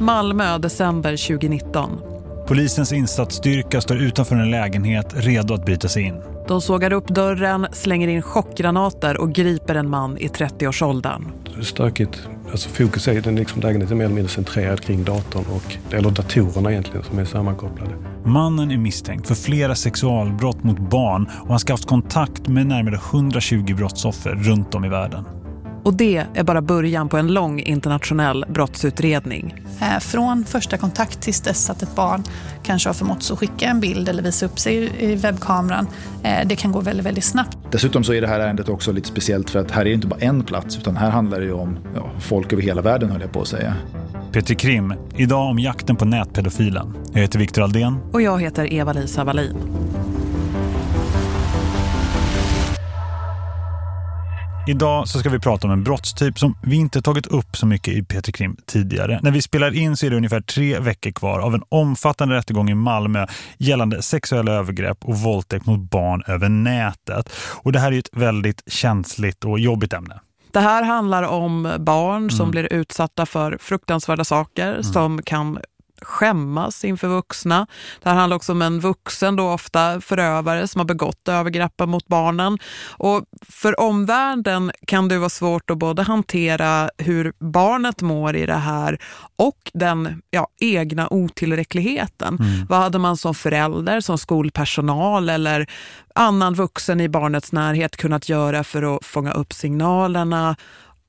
Malmö, december 2019. Polisens insatsstyrka står utanför en lägenhet redo att bryta sig in. De sågar upp dörren, slänger in chockgranater och griper en man i 30-årsåldern. Det är stökigt. Alltså fokus är den liksom lägenheten mer eller mindre centrerad kring datorn och, eller datorerna egentligen som är sammankopplade. Mannen är misstänkt för flera sexualbrott mot barn och han ska haft kontakt med närmare 120 brottsoffer runt om i världen. Och det är bara början på en lång internationell brottsutredning. Eh, från första kontakt tills dess att ett barn kanske har förmått att skicka en bild eller visa upp sig i webbkameran. Eh, det kan gå väldigt, väldigt snabbt. Dessutom så är det här ärendet också lite speciellt för att här är det inte bara en plats utan här handlar det ju om ja, folk över hela världen höll jag på att säga. Peter Krim, idag om jakten på nätpedofilen. Jag heter Viktor Aldén. Och jag heter Eva-Lisa Wallin. Idag så ska vi prata om en brottstyp som vi inte tagit upp så mycket i Peter Krim tidigare. När vi spelar in så är det ungefär tre veckor kvar av en omfattande rättegång i Malmö gällande sexuella övergrepp och våldtäkt mot barn över nätet. Och det här är ett väldigt känsligt och jobbigt ämne. Det här handlar om barn som mm. blir utsatta för fruktansvärda saker mm. som kan skämmas inför vuxna. Det här handlar också om en vuxen, då ofta förövare som har begått övergrepp mot barnen. Och för omvärlden kan det vara svårt att både hantera hur barnet mår i det här och den ja, egna otillräckligheten. Mm. Vad hade man som förälder, som skolpersonal eller annan vuxen i barnets närhet kunnat göra för att fånga upp signalerna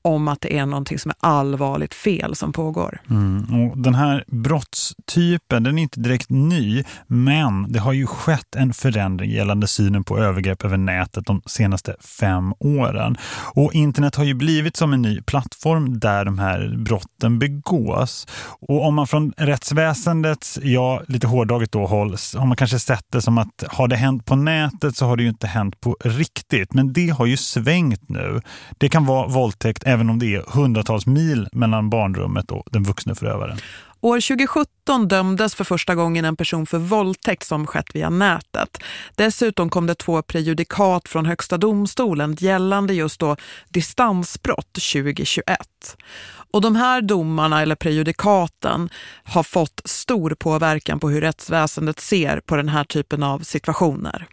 om att det är någonting som är allvarligt fel som pågår. Mm. Och den här brottstypen, den är inte direkt ny, men det har ju skett en förändring gällande synen på övergrepp över nätet de senaste fem åren. Och internet har ju blivit som en ny plattform där de här brotten begås. Och om man från rättsväsendets, ja lite hårdaget då håll, har man kanske sett det som att har det hänt på nätet så har det ju inte hänt på riktigt. Men det har ju svängt nu. Det kan vara våldtäkt även om det är hundratals mil mellan barnrummet och den vuxna förövaren. År 2017 dömdes för första gången en person för våldtäkt som skett via nätet. Dessutom kom det två prejudikat från högsta domstolen gällande just då distansbrott 2021. Och de här domarna eller prejudikaten har fått stor påverkan på hur rättsväsendet ser på den här typen av situationer.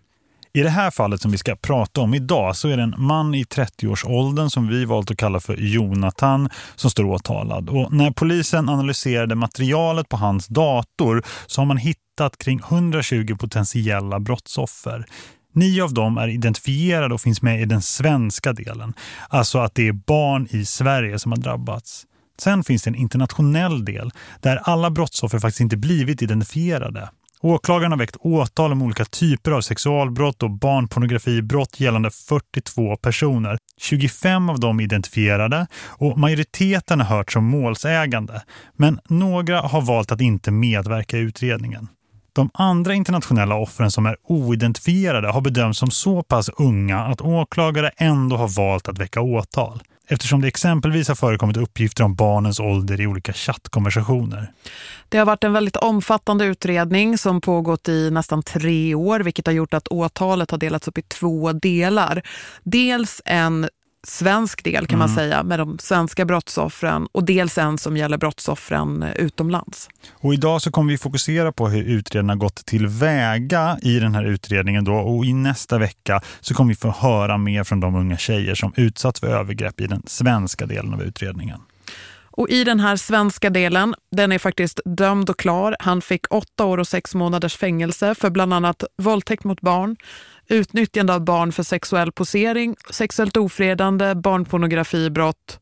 I det här fallet som vi ska prata om idag så är det en man i 30-årsåldern som vi valt att kalla för Jonathan som står åtalad. Och när polisen analyserade materialet på hans dator så har man hittat kring 120 potentiella brottsoffer. Nio av dem är identifierade och finns med i den svenska delen. Alltså att det är barn i Sverige som har drabbats. Sen finns det en internationell del där alla brottsoffer faktiskt inte blivit identifierade. Åklagaren har väckt åtal om olika typer av sexualbrott och barnpornografibrott gällande 42 personer. 25 av dem identifierade och majoriteten har hört som målsägande. Men några har valt att inte medverka i utredningen. De andra internationella offren som är oidentifierade har bedömts som så pass unga att åklagare ändå har valt att väcka åtal eftersom det exempelvis har förekommit uppgifter om barnens ålder i olika chattkonversationer. Det har varit en väldigt omfattande utredning som pågått i nästan tre år vilket har gjort att åtalet har delats upp i två delar. Dels en svensk del kan man mm. säga med de svenska brottsoffren och dels en som gäller brottsoffren utomlands. Och idag så kommer vi fokusera på hur utredarna gått till väga i den här utredningen då och i nästa vecka så kommer vi få höra mer från de unga tjejer som utsatts för övergrepp i den svenska delen av utredningen. Och i den här svenska delen, den är faktiskt dömd och klar. Han fick åtta år och sex månaders fängelse för bland annat våldtäkt mot barn, utnyttjande av barn för sexuell posering, sexuellt ofredande, barnpornografibrott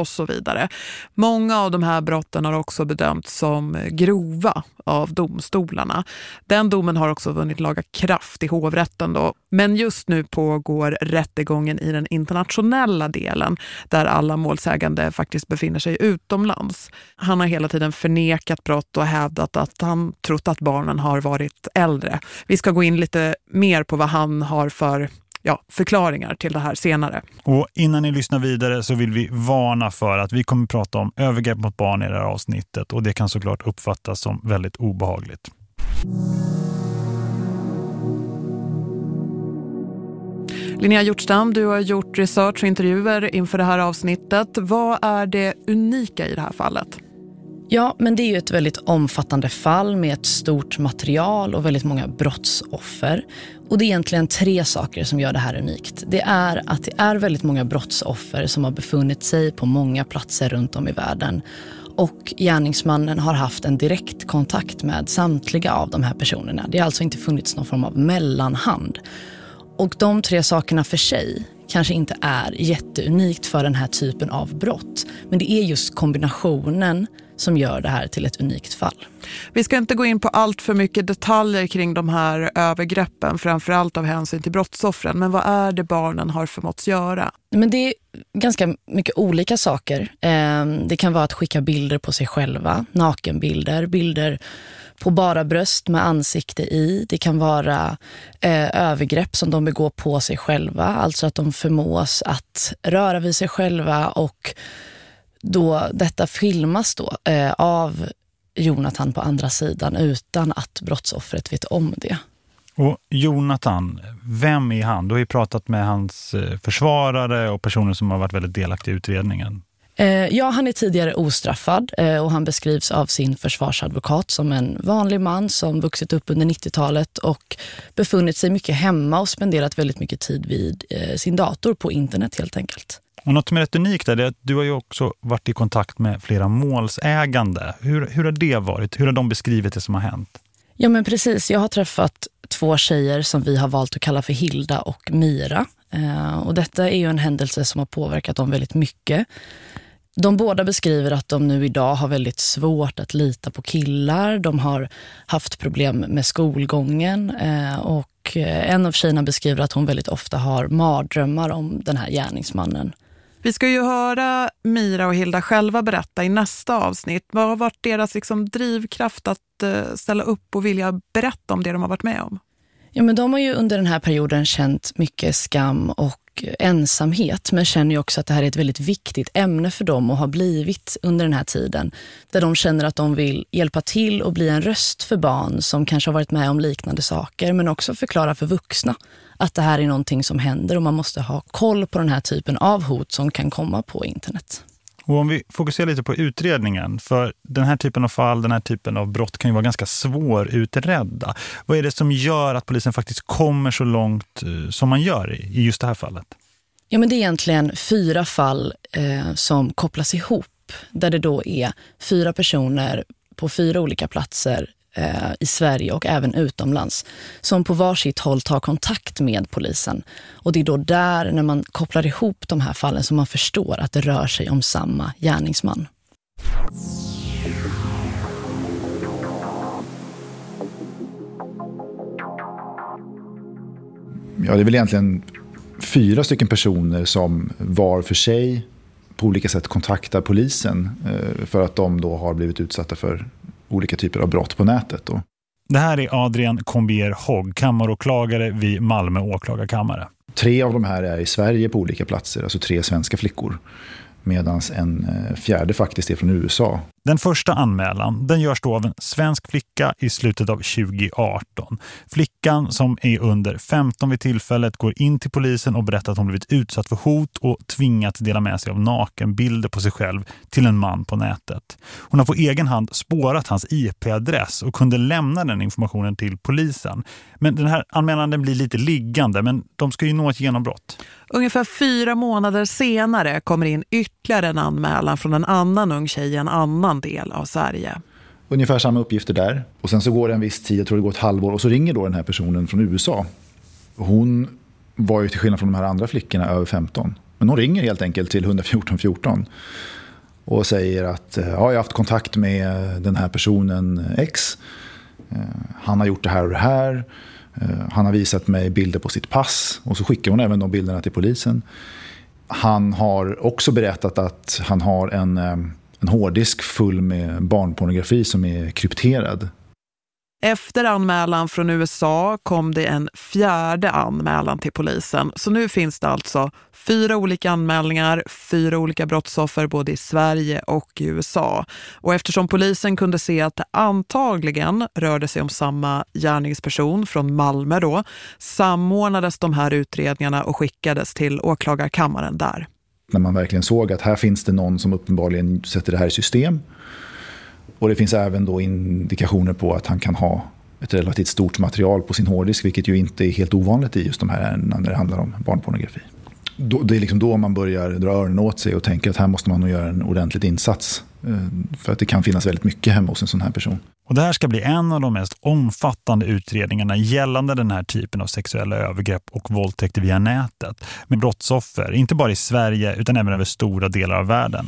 och så vidare. Många av de här brotten har också bedömts som grova av domstolarna. Den domen har också vunnit laga kraft i hovrätten då. Men just nu pågår rättegången i den internationella delen där alla målsägande faktiskt befinner sig utomlands. Han har hela tiden förnekat brott och hävdat att han trott att barnen har varit äldre. Vi ska gå in lite mer på vad han har för ja, förklaringar till det här senare. Och innan ni lyssnar vidare så vill vi varna för att vi kommer prata om övergrepp mot barn i det här avsnittet och det kan såklart uppfattas som väldigt obehagligt. Linnea Hjortstam, du har gjort research och intervjuer inför det här avsnittet. Vad är det unika i det här fallet? Ja, men det är ju ett väldigt omfattande fall med ett stort material och väldigt många brottsoffer. Och det är egentligen tre saker som gör det här unikt. Det är att det är väldigt många brottsoffer som har befunnit sig på många platser runt om i världen. Och gärningsmannen har haft en direkt kontakt med samtliga av de här personerna. Det har alltså inte funnits någon form av mellanhand. Och de tre sakerna för sig kanske inte är jätteunikt för den här typen av brott. Men det är just kombinationen som gör det här till ett unikt fall. Vi ska inte gå in på allt för mycket detaljer kring de här övergreppen, framförallt av hänsyn till brottsoffren. Men vad är det barnen har förmåtts göra? Men det är ganska mycket olika saker. Ehm, det kan vara att skicka bilder på sig själva, nakenbilder, bilder på bara bröst med ansikte i. Det kan vara eh, övergrepp som de begår på sig själva, alltså att de förmås att röra vid sig själva och då detta filmas då eh, av Jonathan på andra sidan utan att brottsoffret vet om det. Och Jonathan, vem är han? Du har ju pratat med hans eh, försvarare och personer som har varit väldigt delaktiga i utredningen. Eh, ja, han är tidigare ostraffad eh, och han beskrivs av sin försvarsadvokat som en vanlig man som vuxit upp under 90-talet och befunnit sig mycket hemma och spenderat väldigt mycket tid vid eh, sin dator på internet helt enkelt. Och något som är rätt unikt är att du har ju också varit i kontakt med flera målsägande. Hur, hur har det varit? Hur har de beskrivit det som har hänt? Ja men precis, jag har träffat två tjejer som vi har valt att kalla för Hilda och Mira. Eh, och detta är ju en händelse som har påverkat dem väldigt mycket. De båda beskriver att de nu idag har väldigt svårt att lita på killar. De har haft problem med skolgången eh, och eh, en av tjejerna beskriver att hon väldigt ofta har mardrömmar om den här gärningsmannen. Vi ska ju höra Mira och Hilda själva berätta i nästa avsnitt. Vad har varit deras liksom drivkraft att eh, ställa upp och vilja berätta om det de har varit med om? Ja, men de har ju under den här perioden känt mycket skam och ensamhet men känner ju också att det här är ett väldigt viktigt ämne för dem och har blivit under den här tiden. Där de känner att de vill hjälpa till och bli en röst för barn som kanske har varit med om liknande saker men också förklara för vuxna att det här är någonting som händer och man måste ha koll på den här typen av hot som kan komma på internet. Och om vi fokuserar lite på utredningen, för den här typen av fall, den här typen av brott kan ju vara ganska svårutredda. Vad är det som gör att polisen faktiskt kommer så långt eh, som man gör i just det här fallet? Ja, men det är egentligen fyra fall eh, som kopplas ihop, där det då är fyra personer på fyra olika platser eh, i Sverige och även utomlands som på varsitt håll tar kontakt med polisen. Och det är då där, när man kopplar ihop de här fallen, som man förstår att det rör sig om samma gärningsman. Ja, det är väl egentligen fyra stycken personer som var för sig på olika sätt kontaktar polisen eh, för att de då har blivit utsatta för olika typer av brott på nätet. Då. Det här är Adrian Combier Hogg, kammaråklagare vid Malmö åklagarkammare. Tre av de här är i Sverige på olika platser, alltså tre svenska flickor. Medan en eh, fjärde faktiskt är från USA. Den första anmälan den görs då av en svensk flicka i slutet av 2018. Flickan som är under 15 vid tillfället går in till polisen och berättar att hon blivit utsatt för hot och tvingats dela med sig av nakenbilder på sig själv till en man på nätet. Hon har på egen hand spårat hans IP-adress och kunde lämna den informationen till polisen. Men den här anmälan den blir lite liggande men de ska ju nå ett genombrott. Ungefär fyra månader senare kommer in ytterligare en anmälan från en annan ung tjej en annan del av Sverige. Ungefär samma uppgifter där. Och sen så går det en viss tid, jag tror det går ett halvår, och så ringer då den här personen från USA. Hon var ju till skillnad från de här andra flickorna över 15. Men hon ringer helt enkelt till 114 14 och säger att eh, ja, jag har haft kontakt med den här personen X. Eh, han har gjort det här och det här. Eh, han har visat mig bilder på sitt pass och så skickar hon även de bilderna till polisen. Han har också berättat att han har en, eh, en hårddisk full med barnpornografi som är krypterad. Efter anmälan från USA kom det en fjärde anmälan till polisen. Så nu finns det alltså fyra olika anmälningar, fyra olika brottsoffer både i Sverige och i USA. Och eftersom polisen kunde se att det antagligen rörde sig om samma gärningsperson från Malmö då, samordnades de här utredningarna och skickades till åklagarkammaren där. När man verkligen såg att här finns det någon som uppenbarligen sätter det här i system Och det finns även då indikationer på att han kan ha ett relativt stort material på sin hårddisk, vilket ju inte är helt ovanligt i just de här ärendena när det handlar om barnpornografi. Då, det är liksom då man börjar dra öronen åt sig och tänker att här måste man nog göra en ordentlig insats. Eh, för att det kan finnas väldigt mycket hemma hos en sån här person. Och det här ska bli en av de mest omfattande utredningarna gällande den här typen av sexuella övergrepp och våldtäkter via nätet med brottsoffer, inte bara i Sverige utan även över stora delar av världen.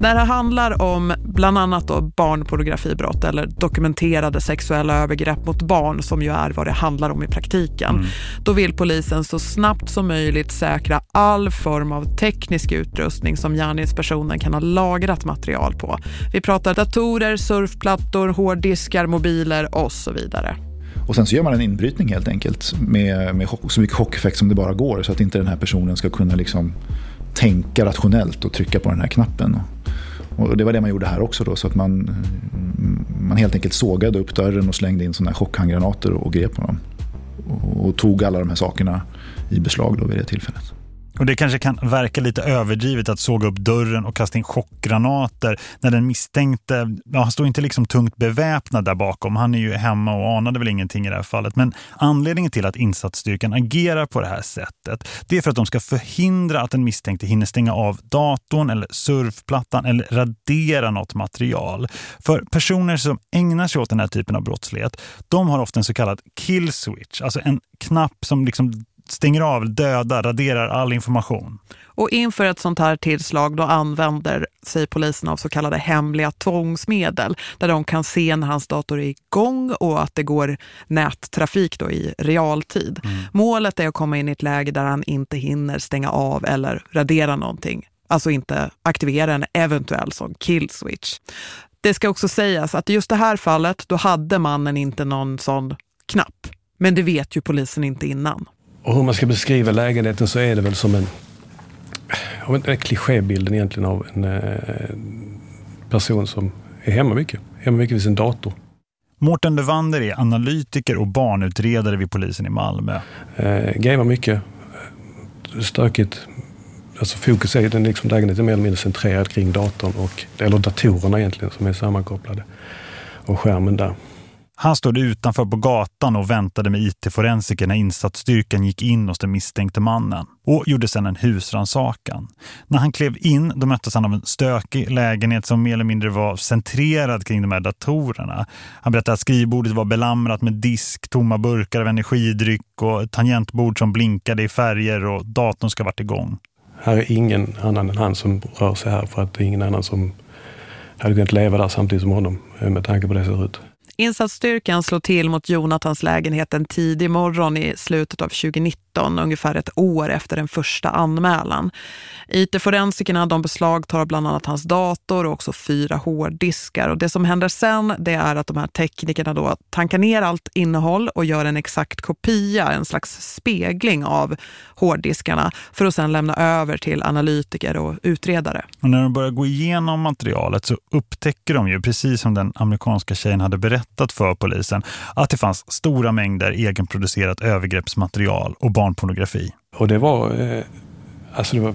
När det handlar om bland annat då barnpornografibrott eller dokumenterade sexuella övergrepp mot barn som ju är vad det handlar om i praktiken. Mm. Då vill polisen så snabbt som möjligt säkra all form av teknisk utrustning som gärningspersonen kan ha lagrat material på. Vi pratar datorer, surfplattor, hårddiskar, mobiler och så vidare. Och sen så gör man en inbrytning helt enkelt med, med så mycket chockeffekt som det bara går så att inte den här personen ska kunna liksom tänka rationellt och trycka på den här knappen. Och det var det man gjorde här också då, så att man, man helt enkelt sågade upp dörren och slängde in såna här chockhandgranater och, och grep honom. Och, och tog alla de här sakerna i beslag då vid det tillfället. Och det kanske kan verka lite överdrivet att såga upp dörren och kasta in chockgranater när den misstänkte, ja, han står inte liksom tungt beväpnad där bakom. Han är ju hemma och anade väl ingenting i det här fallet. Men anledningen till att insatsstyrkan agerar på det här sättet, det är för att de ska förhindra att den misstänkte hinner stänga av datorn eller surfplattan eller radera något material. För personer som ägnar sig åt den här typen av brottslighet, de har ofta en så kallad kill switch, alltså en knapp som liksom stänger av, dödar, raderar all information. Och inför ett sånt här tillslag då använder sig polisen av så kallade hemliga tvångsmedel där de kan se när hans dator är igång och att det går nättrafik då i realtid. Mm. Målet är att komma in i ett läge där han inte hinner stänga av eller radera någonting. Alltså inte aktivera en eventuell sån kill switch. Det ska också sägas att i just det här fallet då hade mannen inte någon sån knapp. Men det vet ju polisen inte innan. Och hur man ska beskriva lägenheten så är det väl som en, en klichébilden egentligen av en eh, person som är hemma mycket. Hemma mycket vid sin dator. Mårten Levander är analytiker och barnutredare vid polisen i Malmö. Eh, gamar mycket. Stökigt. Alltså fokus är den liksom lägenheten mer eller mindre centrerad kring datorn och, eller datorerna egentligen som är sammankopplade. Och skärmen där. Han stod utanför på gatan och väntade med IT-forensiker när insatsstyrkan gick in hos den misstänkte mannen och gjorde sedan en husransakan. När han klev in då möttes han av en stökig lägenhet som mer eller mindre var centrerad kring de här datorerna. Han berättade att skrivbordet var belamrat med disk, tomma burkar av energidryck och tangentbord som blinkade i färger och datorn ska ha varit igång. Här är ingen annan än han som rör sig här för att det är ingen annan som hade kunnat leva där samtidigt som honom eh, med tanke på det ser ut. Insatsstyrkan slår till mot Jonathans lägenhet en tidig morgon i slutet av 2019, ungefär ett år efter den första anmälan. IT-forensikerna de beslagtar bland annat hans dator och också fyra hårddiskar. Och det som händer sen det är att de här teknikerna då tankar ner allt innehåll och gör en exakt kopia, en slags spegling av hårddiskarna för att sedan lämna över till analytiker och utredare. Och när de börjar gå igenom materialet så upptäcker de ju, precis som den amerikanska tjejen hade berättat för polisen, att det fanns stora mängder egenproducerat övergreppsmaterial och barnpornografi. Och det var... Eh Alltså det var,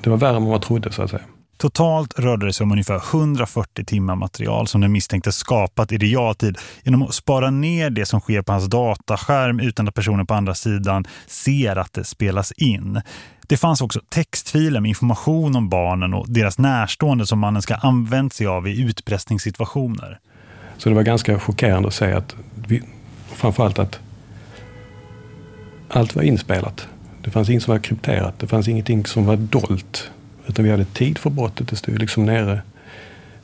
det var värre än man trodde så att säga. Totalt rörde det sig om ungefär 140 timmar material som den misstänkte skapat i realtid genom att spara ner det som sker på hans dataskärm utan att personen på andra sidan ser att det spelas in. Det fanns också textfiler med information om barnen och deras närstående som mannen ska använt sig av i utpressningssituationer. Så det var ganska chockerande att se att vi, framförallt att allt var inspelat. Det fanns inget som var krypterat. Det fanns ingenting som var dolt. Utan vi hade tid för brottet. Det stod liksom nere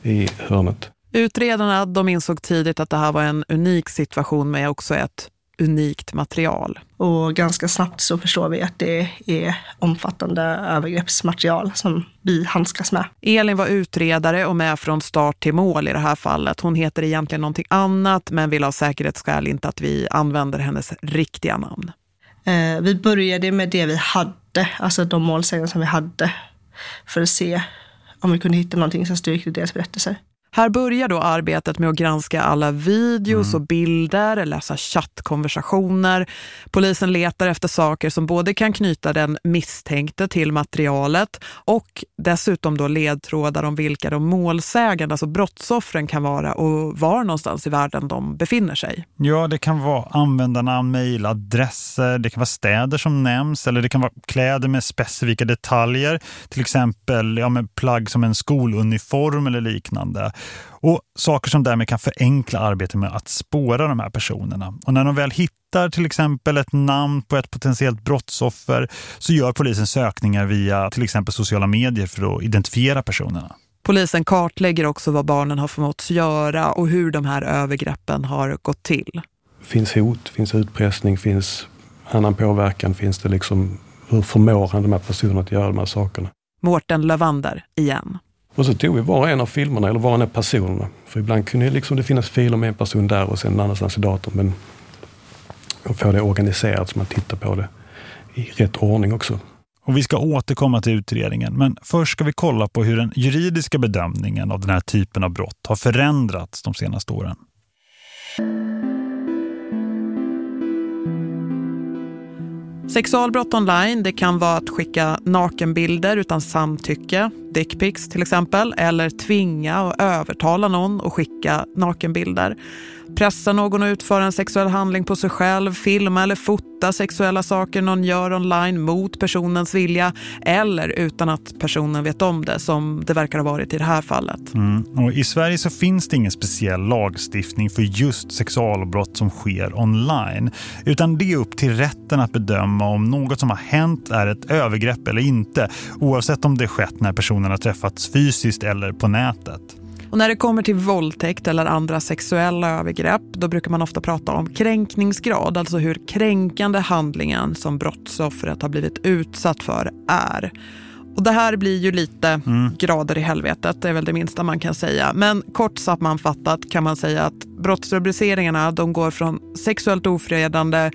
i hörnet. Utredarna de insåg tidigt att det här var en unik situation med också ett unikt material. Och ganska snabbt så förstår vi att det är omfattande övergreppsmaterial som vi handskas med. Elin var utredare och med från start till mål i det här fallet. Hon heter egentligen någonting annat men vill av säkerhetsskäl inte att vi använder hennes riktiga namn. Eh, vi började med det vi hade, alltså de målsäganden som vi hade, för att se om vi kunde hitta någonting som styrkte deras berättelser. Här börjar då arbetet med att granska alla videos mm. och bilder, läsa chattkonversationer. Polisen letar efter saker som både kan knyta den misstänkte till materialet och dessutom då ledtrådar om vilka de målsägande, alltså brottsoffren kan vara och var någonstans i världen de befinner sig. Ja, det kan vara användarnamn, mejladresser, det kan vara städer som nämns eller det kan vara kläder med specifika detaljer, till exempel ja, med plagg som en skoluniform eller liknande. Och saker som därmed kan förenkla arbetet med att spåra de här personerna. Och när de väl hittar till exempel ett namn på ett potentiellt brottsoffer så gör polisen sökningar via till exempel sociala medier för att identifiera personerna. Polisen kartlägger också vad barnen har förmått göra och hur de här övergreppen har gått till. Finns hot, finns utpressning, finns annan påverkan, finns det liksom hur förmår han de här personerna att göra de här sakerna? Mårten Lavander igen. Och så tog vi var och en av filmerna, eller var och en av personerna. För ibland kunde liksom det finnas filer med en person där och sen en annanstans i datorn. Men att få det organiserat så man tittar på det i rätt ordning också. Och vi ska återkomma till utredningen, men först ska vi kolla på hur den juridiska bedömningen av den här typen av brott har förändrats de senaste åren. Sexualbrott online det kan vara att skicka nakenbilder utan samtycke, dickpics till exempel, eller tvinga och övertala någon att skicka nakenbilder pressa någon att utföra en sexuell handling på sig själv, filma eller fota sexuella saker någon gör online mot personens vilja eller utan att personen vet om det som det verkar ha varit i det här fallet. Mm. Och I Sverige så finns det ingen speciell lagstiftning för just sexualbrott som sker online utan det är upp till rätten att bedöma om något som har hänt är ett övergrepp eller inte oavsett om det skett när personen har träffats fysiskt eller på nätet. Och när det kommer till våldtäkt eller andra sexuella övergrepp då brukar man ofta prata om kränkningsgrad, alltså hur kränkande handlingen som brottsoffret har blivit utsatt för är. Och det här blir ju lite mm. grader i helvetet, det är väl det minsta man kan säga. Men kort sammanfattat kan man säga att brottsrubriceringarna de går från sexuellt ofredande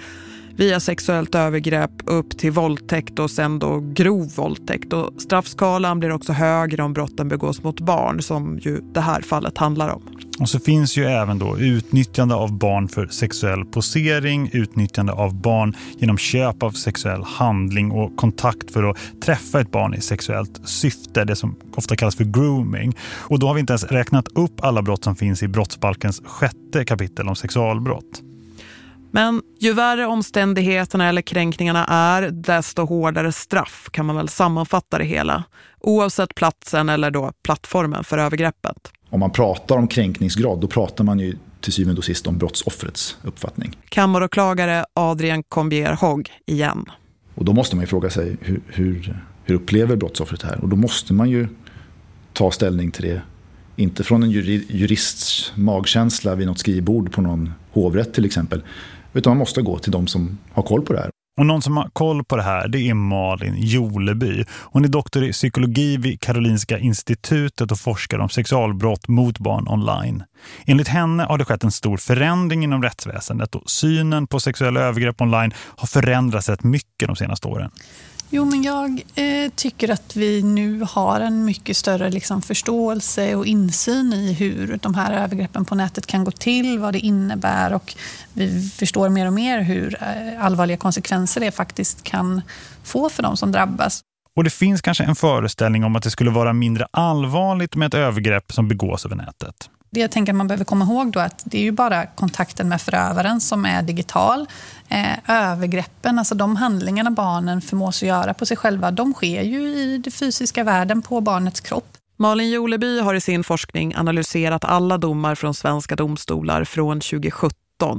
via sexuellt övergrepp upp till våldtäkt och sen då grov våldtäkt. Och straffskalan blir också högre om brotten begås mot barn som ju det här fallet handlar om. Och så finns ju även då utnyttjande av barn för sexuell posering, utnyttjande av barn genom köp av sexuell handling och kontakt för att träffa ett barn i sexuellt syfte, det som ofta kallas för grooming. Och då har vi inte ens räknat upp alla brott som finns i brottsbalkens sjätte kapitel om sexualbrott. Men ju värre omständigheterna eller kränkningarna är, desto hårdare straff kan man väl sammanfatta det hela. Oavsett platsen eller då plattformen för övergreppet. Om man pratar om kränkningsgrad, då pratar man ju till syvende och sist om brottsoffrets uppfattning. Kammaråklagare Adrian Combier Hogg igen. Och då måste man ju fråga sig hur, hur, hur upplever brottsoffret det här? Och då måste man ju ta ställning till det. Inte från en jurists magkänsla vid något skrivbord på någon hovrätt till exempel. Utan man måste gå till de som har koll på det här. Och någon som har koll på det här det är Malin Joleby. Hon är doktor i psykologi vid Karolinska institutet och forskar om sexualbrott mot barn online. Enligt henne har det skett en stor förändring inom rättsväsendet och synen på sexuella övergrepp online har förändrats rätt mycket de senaste åren. Jo, men jag eh, tycker att vi nu har en mycket större liksom, förståelse och insyn i hur de här övergreppen på nätet kan gå till, vad det innebär och vi förstår mer och mer hur eh, allvarliga konsekvenser det faktiskt kan få för de som drabbas. Och det finns kanske en föreställning om att det skulle vara mindre allvarligt med ett övergrepp som begås över nätet. Det jag tänker att man behöver komma ihåg då att det är ju bara kontakten med förövaren som är digital. Eh, övergreppen, alltså de handlingarna barnen förmås att göra på sig själva, de sker ju i den fysiska världen på barnets kropp. Malin Joleby har i sin forskning analyserat alla domar från svenska domstolar från 2017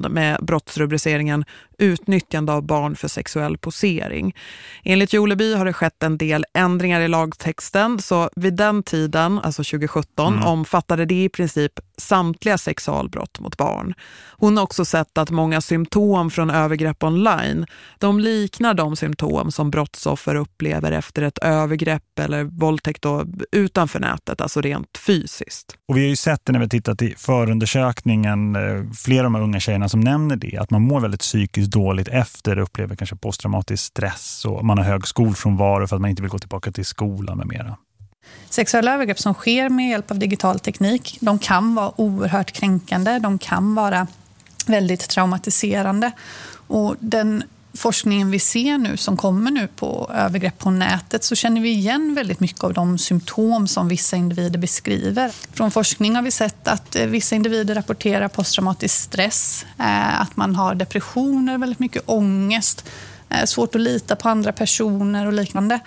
med brottsrubriceringen utnyttjande av barn för sexuell posering. Enligt Joleby har det skett en del ändringar i lagtexten så vid den tiden, alltså 2017, mm. omfattade det i princip samtliga sexualbrott mot barn. Hon har också sett att många symptom från övergrepp online, de liknar de symptom som brottsoffer upplever efter ett övergrepp eller våldtäkt utanför nätet, alltså rent fysiskt. Och vi har ju sett det när vi tittat i förundersökningen, eh, flera av de unga tjejerna som nämner det, att man mår väldigt psykiskt dåligt efter, upplever kanske posttraumatisk stress och man har hög skolfrånvaro för att man inte vill gå tillbaka till skolan med mera. Sexuella övergrepp som sker med hjälp av digital teknik, de kan vara oerhört kränkande, de kan vara väldigt traumatiserande. Och den forskningen vi ser nu som kommer nu på övergrepp på nätet så känner vi igen väldigt mycket av de symptom som vissa individer beskriver. Från forskning har vi sett att eh, vissa individer rapporterar posttraumatisk stress, eh, att man har depressioner, väldigt mycket ångest, Eh, svårt att lita på andra personer och liknande.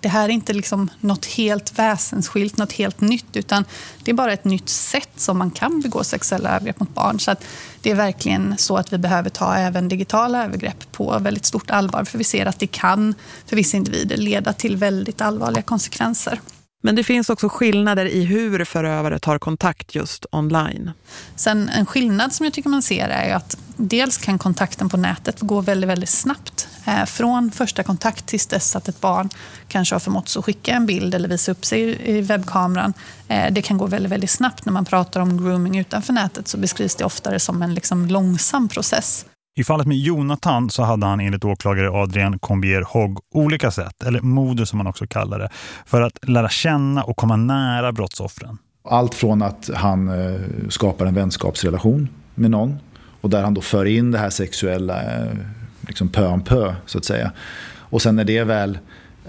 Det här är inte liksom något helt väsensskilt, något helt nytt, utan det är bara ett nytt sätt som man kan begå sexuella övergrepp mot barn. Så att det är verkligen så att vi behöver ta även digitala övergrepp på väldigt stort allvar, för vi ser att det kan för vissa individer leda till väldigt allvarliga konsekvenser. Men det finns också skillnader i hur förövare tar kontakt just online. Sen en skillnad som jag tycker man ser är att dels kan kontakten på nätet gå väldigt, väldigt snabbt. Eh, från första kontakt tills dess att ett barn kanske har förmått att skicka en bild eller visa upp sig i webbkameran. Eh, det kan gå väldigt, väldigt snabbt. När man pratar om grooming utanför nätet så beskrivs det oftare som en liksom långsam process. I fallet med Jonathan så hade han enligt åklagare Adrian Combier Hogg olika sätt, eller modus som man också kallar det, för att lära känna och komma nära brottsoffren. Allt från att han eh, skapar en vänskapsrelation med någon och där han då för in det här sexuella eh, liksom pö om pö så att säga. Och sen när det väl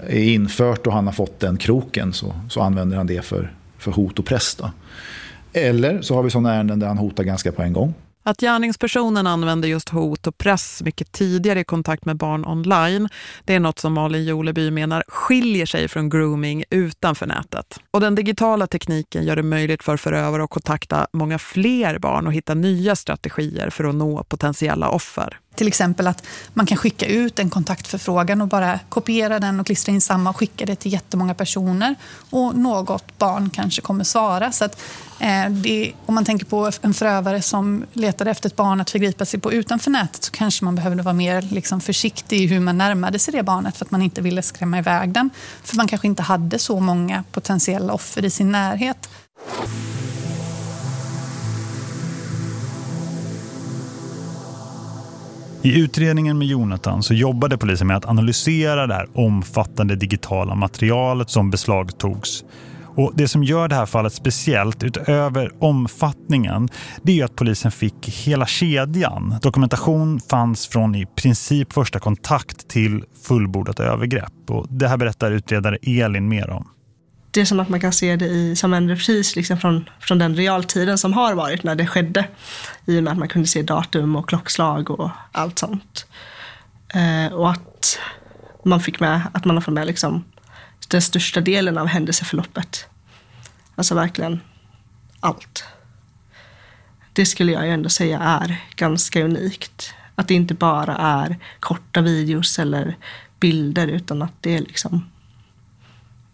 är infört och han har fått den kroken så, så använder han det för, för hot och press. Då. Eller så har vi sådana ärenden där han hotar ganska på en gång. Att gärningspersonen använder just hot och press mycket tidigare i kontakt med barn online, det är något som Malin Joleby menar skiljer sig från grooming utanför nätet. Och den digitala tekniken gör det möjligt för förövare att kontakta många fler barn och hitta nya strategier för att nå potentiella offer. Till exempel att man kan skicka ut en kontaktförfrågan och bara kopiera den och klistra in samma och skicka det till jättemånga personer. Och något barn kanske kommer svara. Så att, eh, det, om man tänker på en förövare som letade efter ett barn att förgripa sig på utanför nätet så kanske man behövde vara mer liksom, försiktig i hur man närmade sig det barnet för att man inte ville skrämma iväg den. För man kanske inte hade så många potentiella offer i sin närhet. I utredningen med Jonathan så jobbade polisen med att analysera det här omfattande digitala materialet som beslagtogs. Och det som gör det här fallet speciellt utöver omfattningen det är att polisen fick hela kedjan. Dokumentation fanns från i princip första kontakt till fullbordat övergrepp. Och det här berättar utredare Elin mer om det är som att man kan se det i, som en repris liksom från, från den realtiden som har varit när det skedde. I och med att man kunde se datum och klockslag och allt sånt. Eh, och att man fick med, att man har fått med liksom den största delen av händelseförloppet. Alltså verkligen allt. Det skulle jag ju ändå säga är ganska unikt. Att det inte bara är korta videos eller bilder utan att det är liksom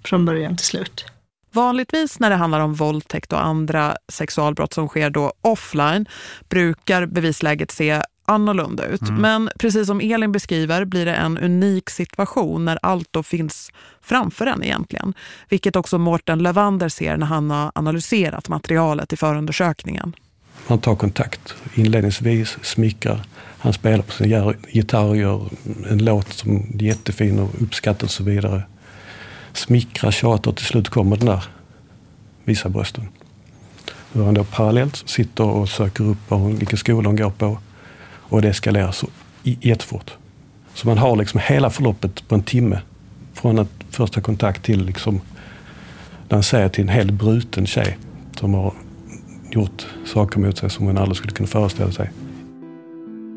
från början till slut. Vanligtvis när det handlar om våldtäkt och andra sexualbrott som sker då offline brukar bevisläget se annorlunda ut. Mm. Men precis som Elin beskriver blir det en unik situation när allt då finns framför en egentligen. Vilket också Mårten Levander ser när han har analyserat materialet i förundersökningen. Man tar kontakt inledningsvis, smickrar. Han spelar på sin gitarr och gör en låt som är jättefin och uppskattas och så vidare smickra, tjata och till slut kommer den där visa brösten. Hur han då parallellt sitter och söker upp vilken skola hon går på och det eskalerar så jättefort. Så man har liksom hela förloppet på en timme från att första kontakt till liksom när han säger till en helt bruten tjej som har gjort saker mot sig som hon aldrig skulle kunna föreställa sig.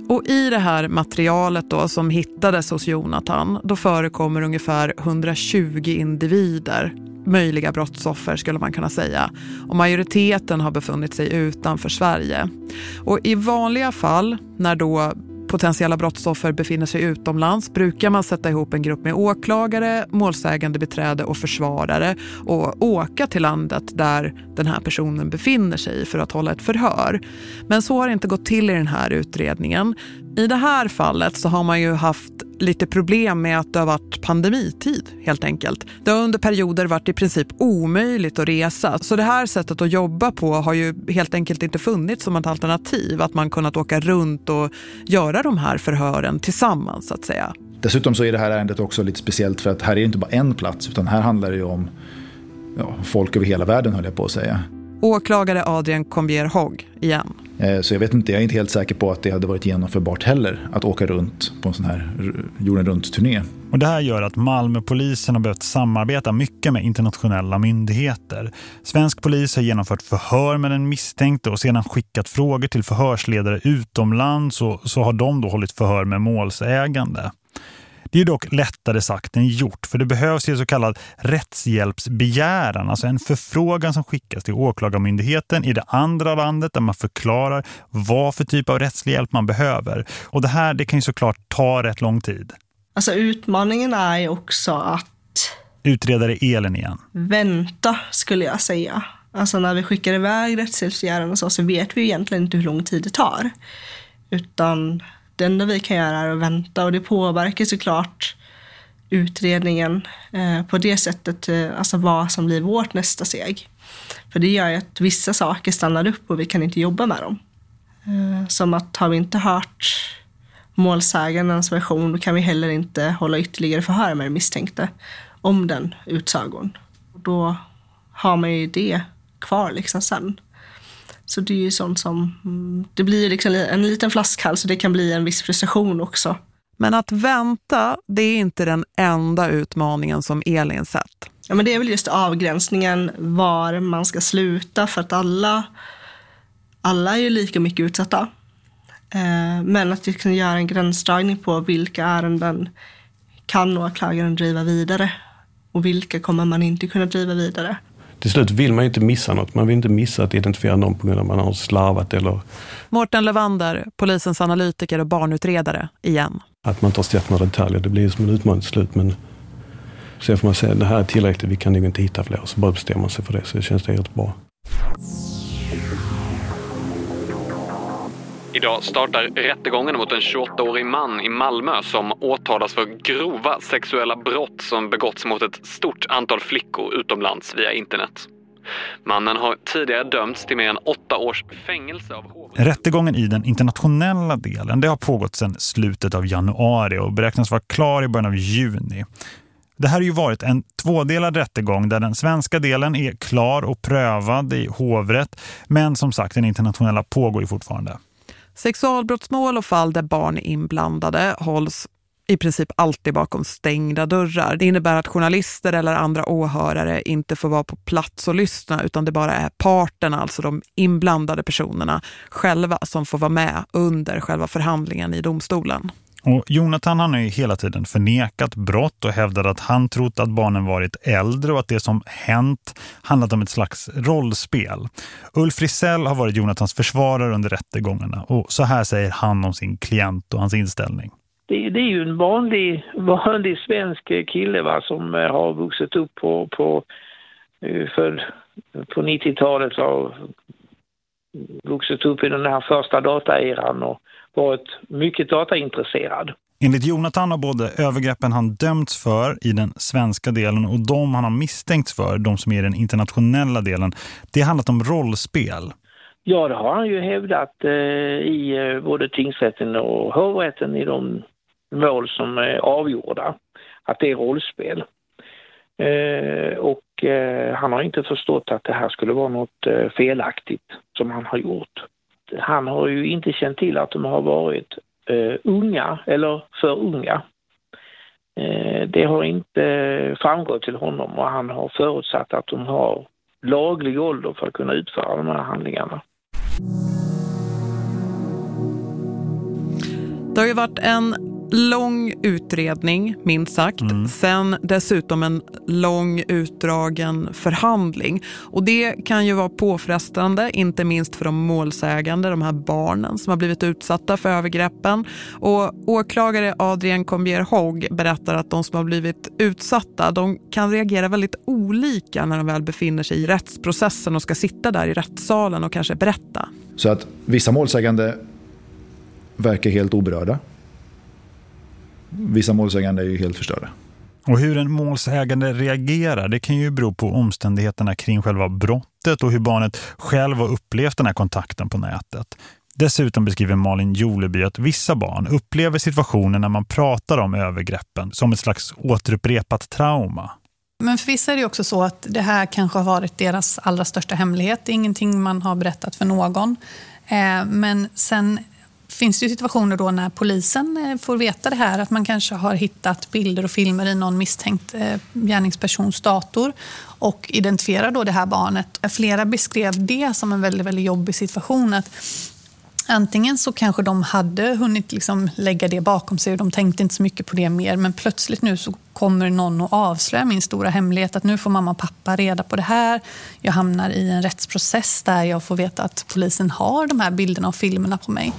Och i det här materialet då som hittades hos Jonathan, då förekommer ungefär 120 individer, möjliga brottsoffer skulle man kunna säga. Och majoriteten har befunnit sig utanför Sverige. Och i vanliga fall, när då potentiella brottsoffer befinner sig utomlands brukar man sätta ihop en grupp med åklagare, målsägande beträde och försvarare och åka till landet där den här personen befinner sig för att hålla ett förhör. Men så har det inte gått till i den här utredningen. I det här fallet så har man ju haft lite problem med att det har varit pandemitid helt enkelt. Det har under perioder varit i princip omöjligt att resa. Så det här sättet att jobba på har ju helt enkelt inte funnits som ett alternativ. Att man kunnat åka runt och göra de här förhören tillsammans så att säga. Dessutom så är det här ärendet också lite speciellt för att här är det inte bara en plats utan här handlar det ju om ja, folk över hela världen höll jag på att säga. Åklagare Adrian Combier Hogg igen. Eh, så jag vet inte, jag är inte helt säker på att det hade varit genomförbart heller att åka runt på en sån här jorden runt-turné. Och det här gör att Malmöpolisen har behövt samarbeta mycket med internationella myndigheter. Svensk polis har genomfört förhör med den misstänkte och sedan skickat frågor till förhörsledare utomlands och så har de då hållit förhör med målsägande. Det är dock lättare sagt än gjort för det behövs ju så kallad rättshjälpsbegäran, alltså en förfrågan som skickas till åklagarmyndigheten i det andra landet där man förklarar vad för typ av rättslig hjälp man behöver. Och det här det kan ju såklart ta rätt lång tid. Alltså utmaningen är ju också att Utredare Elin igen. Vänta skulle jag säga. Alltså när vi skickar iväg rättshjälpsbegäran och så, så vet vi egentligen inte hur lång tid det tar. Utan det enda vi kan göra är att vänta och det påverkar såklart utredningen eh, på det sättet, eh, alltså vad som blir vårt nästa steg. För det gör ju att vissa saker stannar upp och vi kan inte jobba med dem. Eh, som att har vi inte hört målsägandens version, då kan vi heller inte hålla ytterligare förhör med den misstänkte om den utsagon. Då har man ju det kvar liksom sen. Så det är ju sånt som, mm, det blir liksom en liten flaskhals och det kan bli en viss frustration också. Men att vänta, det är inte den enda utmaningen som Elin sett. Ja, men det är väl just avgränsningen var man ska sluta för att alla, alla är ju lika mycket utsatta. Eh, men att liksom göra en gränsdragning på vilka ärenden kan åklagaren driva vidare och vilka kommer man inte kunna driva vidare till slut vill man ju inte missa något. Man vill inte missa att identifiera någon på grund av att man har slarvat eller... Mårten Levander, polisens analytiker och barnutredare, igen. Att man tar sett några detaljer, det blir som en utmaning till slut. Men sen får man säga, det här är tillräckligt, vi kan nog inte hitta fler. Så bara bestämmer man sig för det, så det känns det helt bra. Idag startar rättegången mot en 28-årig man i Malmö som åtalas för grova sexuella brott som begåtts mot ett stort antal flickor utomlands via internet. Mannen har tidigare dömts till mer än åtta års fängelse av hovrätten. Rättegången i den internationella delen det har pågått sedan slutet av januari och beräknas vara klar i början av juni. Det här har ju varit en tvådelad rättegång där den svenska delen är klar och prövad i hovrätt men som sagt den internationella pågår ju fortfarande. Sexualbrottsmål och fall där barn är inblandade hålls i princip alltid bakom stängda dörrar. Det innebär att journalister eller andra åhörare inte får vara på plats och lyssna utan det bara är parterna, alltså de inblandade personerna själva som får vara med under själva förhandlingen i domstolen. Och Jonathan han har ju hela tiden förnekat brott och hävdat att han trott att barnen varit äldre och att det som hänt handlat om ett slags rollspel. Ulf Rissell har varit Jonathans försvarare under rättegångarna och så här säger han om sin klient och hans inställning. Det, det är ju en vanlig, vanlig svensk kille va, som eh, har vuxit upp på, på, eh, för, på 90-talet och vuxit upp i den här första dataeran och varit mycket dataintresserad. Enligt Jonathan har både övergreppen han dömts för i den svenska delen och de han har misstänkts för, de som är i den internationella delen, det handlat om rollspel. Ja, det har han ju hävdat eh, i eh, både tingsrätten och hovrätten i de mål som är avgjorda, att det är rollspel. Eh, och eh, han har inte förstått att det här skulle vara något eh, felaktigt som han har gjort han har ju inte känt till att de har varit eh, unga eller för unga. Eh, det har inte framgått till honom och han har förutsatt att de har laglig ålder för att kunna utföra de här handlingarna. Det har ju varit en lång utredning, minst sagt. Mm. Sen dessutom en lång utdragen förhandling. Och det kan ju vara påfrestande, inte minst för de målsägande, de här barnen som har blivit utsatta för övergreppen. Och åklagare Adrian Combier Hogg berättar att de som har blivit utsatta, de kan reagera väldigt olika när de väl befinner sig i rättsprocessen och ska sitta där i rättssalen och kanske berätta. Så att vissa målsägande verkar helt oberörda vissa målsägande är ju helt förstörda. Och hur en målsägande reagerar, det kan ju bero på omständigheterna kring själva brottet och hur barnet själv har upplevt den här kontakten på nätet. Dessutom beskriver Malin Joleby att vissa barn upplever situationen när man pratar om övergreppen som ett slags återupprepat trauma. Men för vissa är det också så att det här kanske har varit deras allra största hemlighet. Det är ingenting man har berättat för någon. Eh, men sen finns det ju situationer då när polisen eh, får veta det här, att man kanske har hittat bilder och filmer i någon misstänkt eh, gärningspersons dator och identifierar då det här barnet. Flera beskrev det som en väldigt, väldigt jobbig situation. Att Antingen så kanske de hade hunnit liksom lägga det bakom sig och de tänkte inte så mycket på det mer. Men plötsligt nu så kommer någon att avslöja min stora hemlighet. Att nu får mamma och pappa reda på det här. Jag hamnar i en rättsprocess där jag får veta att polisen har de här bilderna och filmerna på mig.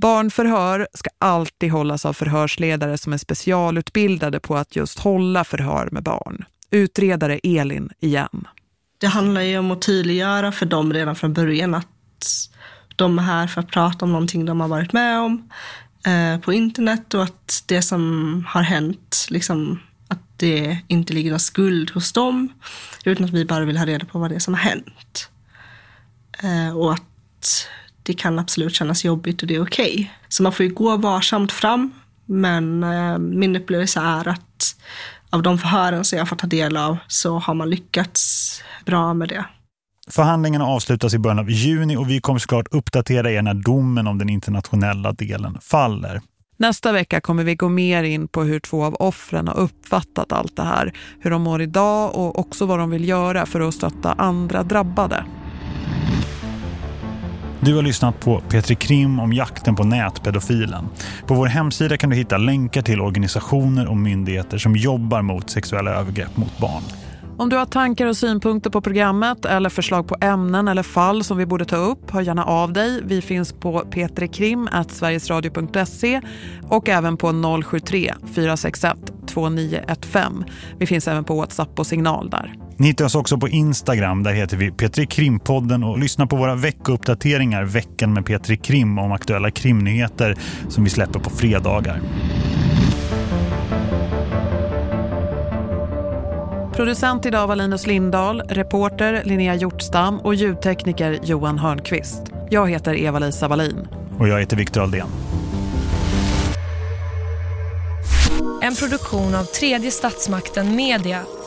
Barnförhör ska alltid hållas av förhörsledare som är specialutbildade på att just hålla förhör med barn. Utredare Elin igen. Det handlar ju om att tydliggöra för dem redan från början att de är här för att prata om någonting de har varit med om eh, på internet och att det som har hänt, liksom, att det inte ligger någon skuld hos dem, utan att vi bara vill ha reda på vad det är som har hänt. Eh, och att det kan absolut kännas jobbigt och det är okej. Okay. Så man får ju gå varsamt fram, men eh, min upplevelse är att av de förhören som jag fått ta del av så har man lyckats bra med det. Förhandlingarna avslutas i början av juni och vi kommer såklart uppdatera er när domen om den internationella delen faller. Nästa vecka kommer vi gå mer in på hur två av offren har uppfattat allt det här, hur de mår idag och också vad de vill göra för att stötta andra drabbade. Du har lyssnat på Petri Krim om jakten på nätpedofilen. På vår hemsida kan du hitta länkar till organisationer och myndigheter som jobbar mot sexuella övergrepp mot barn. Om du har tankar och synpunkter på programmet eller förslag på ämnen eller fall som vi borde ta upp, hör gärna av dig. Vi finns på petrikrim.sverigesradio.se och även på 073 461 2915. Vi finns även på WhatsApp och signal där. Ni hittar oss också på Instagram, där heter vi Petri Krimpodden och lyssna på våra veckouppdateringar veckan med Petri Krim om aktuella krimnyheter som vi släpper på fredagar. Producent idag var Linus Lindahl, reporter Linnea Hjortstam och ljudtekniker Johan Hörnqvist. Jag heter Eva-Lisa Wallin. Och jag heter Viktor Aldén. En produktion av tredje statsmakten Media